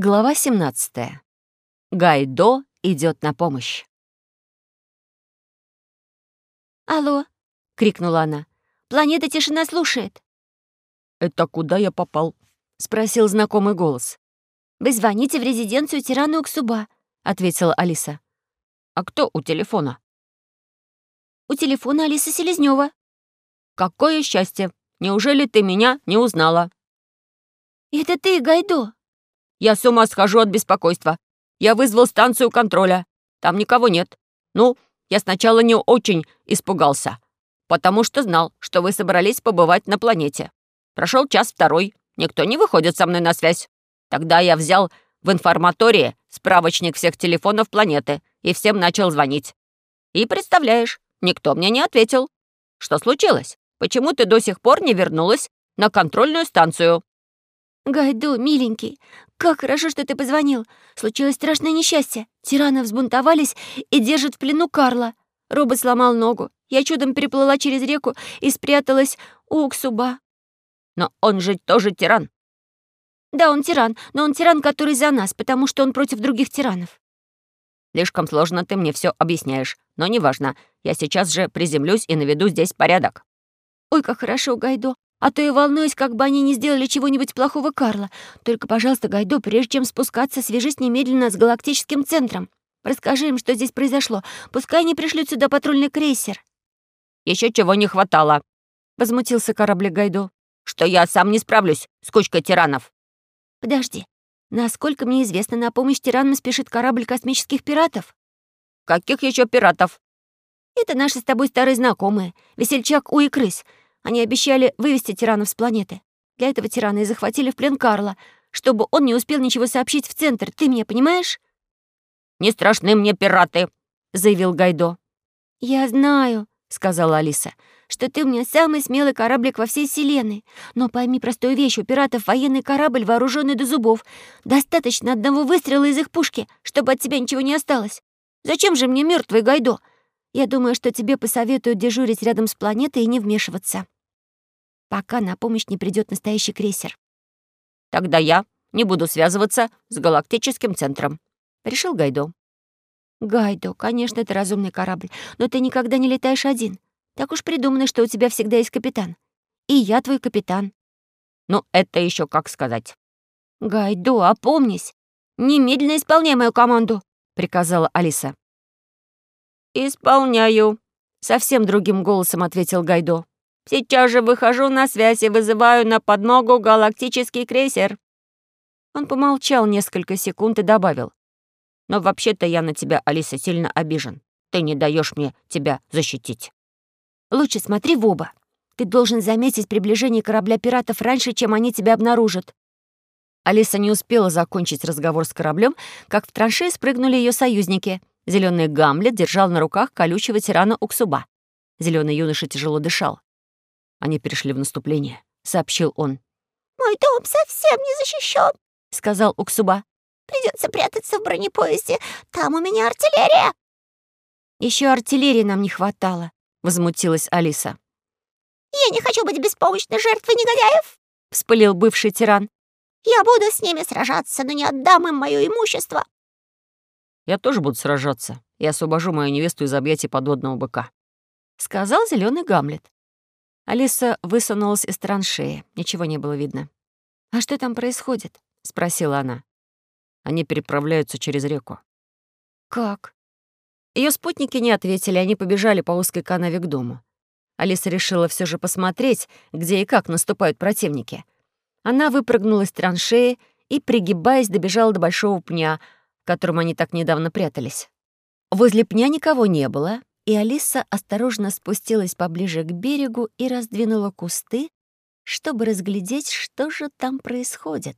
Глава 17. Гайдо идет на помощь. «Алло!» — крикнула она. «Планета тишина слушает!» «Это куда я попал?» — спросил знакомый голос. «Вы звоните в резиденцию тирана Уксуба», — ответила Алиса. «А кто у телефона?» «У телефона Алиса Селезнева. «Какое счастье! Неужели ты меня не узнала?» «Это ты, Гайдо?» «Я с ума схожу от беспокойства. Я вызвал станцию контроля. Там никого нет. Ну, я сначала не очень испугался, потому что знал, что вы собрались побывать на планете. Прошел час-второй, никто не выходит со мной на связь. Тогда я взял в информатории справочник всех телефонов планеты и всем начал звонить. И представляешь, никто мне не ответил. Что случилось? Почему ты до сих пор не вернулась на контрольную станцию?» «Гайду, миленький, как хорошо, что ты позвонил. Случилось страшное несчастье. Тираны взбунтовались и держат в плену Карла. Робот сломал ногу. Я чудом переплыла через реку и спряталась у Уксуба. Но он же тоже тиран. Да, он тиран, но он тиран, который за нас, потому что он против других тиранов. Слишком сложно ты мне все объясняешь, но неважно. Я сейчас же приземлюсь и наведу здесь порядок. Ой, как хорошо, Гайдо. А то я волнуюсь, как бы они не сделали чего-нибудь плохого Карла. Только, пожалуйста, Гайдо, прежде чем спускаться, свяжись немедленно с галактическим центром. Расскажи им, что здесь произошло. Пускай они пришлют сюда патрульный крейсер». Еще чего не хватало», — возмутился корабль Гайдо. «Что я сам не справлюсь с кучкой тиранов». «Подожди. Насколько мне известно, на помощь тиранам спешит корабль космических пиратов». «Каких еще пиратов?» «Это наши с тобой старые знакомые. Весельчак Уи Крыс. Они обещали вывести тиранов с планеты. Для этого тирана и захватили в плен Карла, чтобы он не успел ничего сообщить в центр. Ты меня понимаешь?» «Не страшны мне пираты», — заявил Гайдо. «Я знаю», — сказала Алиса, «что ты у меня самый смелый кораблик во всей Вселенной. Но пойми простую вещь, у пиратов военный корабль, вооруженный до зубов. Достаточно одного выстрела из их пушки, чтобы от тебя ничего не осталось. Зачем же мне мертвый Гайдо? Я думаю, что тебе посоветуют дежурить рядом с планетой и не вмешиваться. Пока на помощь не придет настоящий крейсер. Тогда я не буду связываться с галактическим центром, решил Гайдо. Гайдо, конечно, это разумный корабль, но ты никогда не летаешь один. Так уж придумано, что у тебя всегда есть капитан. И я твой капитан. Ну, это еще как сказать. Гайдо, опомнись. Немедленно исполняй мою команду, приказала Алиса. «Исполняю», — совсем другим голосом ответил Гайдо. «Сейчас же выхожу на связь и вызываю на подмогу галактический крейсер». Он помолчал несколько секунд и добавил. «Но вообще-то я на тебя, Алиса, сильно обижен. Ты не даешь мне тебя защитить». «Лучше смотри в оба. Ты должен заметить приближение корабля пиратов раньше, чем они тебя обнаружат». Алиса не успела закончить разговор с кораблем, как в траншеи спрыгнули ее союзники — Зеленый Гамлет держал на руках колючего тирана Уксуба. Зеленый юноша тяжело дышал. Они перешли в наступление, сообщил он. «Мой дом совсем не защищен, сказал Уксуба. «Придется прятаться в бронепоезде. Там у меня артиллерия». Еще артиллерии нам не хватало», — возмутилась Алиса. «Я не хочу быть беспомощной жертвой негодяев», — вспылил бывший тиран. «Я буду с ними сражаться, но не отдам им мое имущество. Я тоже буду сражаться и освобожу мою невесту из объятий подводного быка», — сказал зеленый Гамлет. Алиса высунулась из траншеи. Ничего не было видно. «А что там происходит?» — спросила она. Они переправляются через реку. «Как?» Ее спутники не ответили, они побежали по узкой канаве к дому. Алиса решила все же посмотреть, где и как наступают противники. Она выпрыгнула из траншеи и, пригибаясь, добежала до большого пня — котором они так недавно прятались. Возле пня никого не было, и Алиса осторожно спустилась поближе к берегу и раздвинула кусты, чтобы разглядеть, что же там происходит.